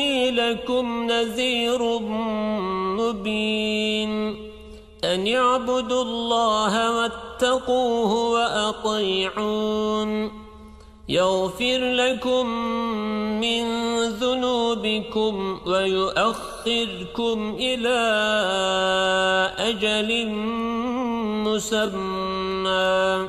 إني لكم نذير مبين. أن يعبدوا الله واتقوه وأطيعون. يغفر لكم من ذنوبكم ويؤخركم إلى أجل مسمى.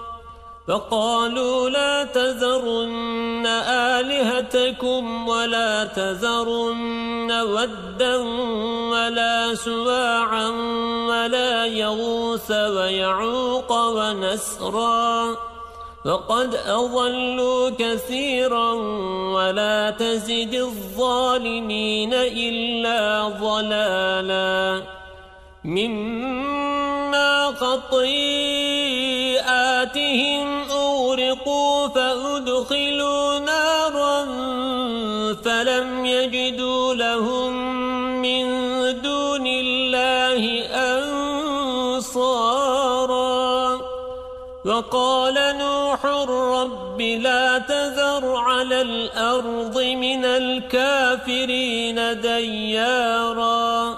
فقالوا لا تذرن آلهتكم ولا تذرن ودا ولا سواعا ولا يغوث ويعوق ونسرا وقد أضلوا كثيرا ولا تزد الظالمين إلا ضلالا مما خطيئاتهم أغرقوا فأدخلوا نارا فلم يجدوا لهم من دون الله أنصارا. وقال نوح رب لا تذر على الأرض من الكافرين ديارا.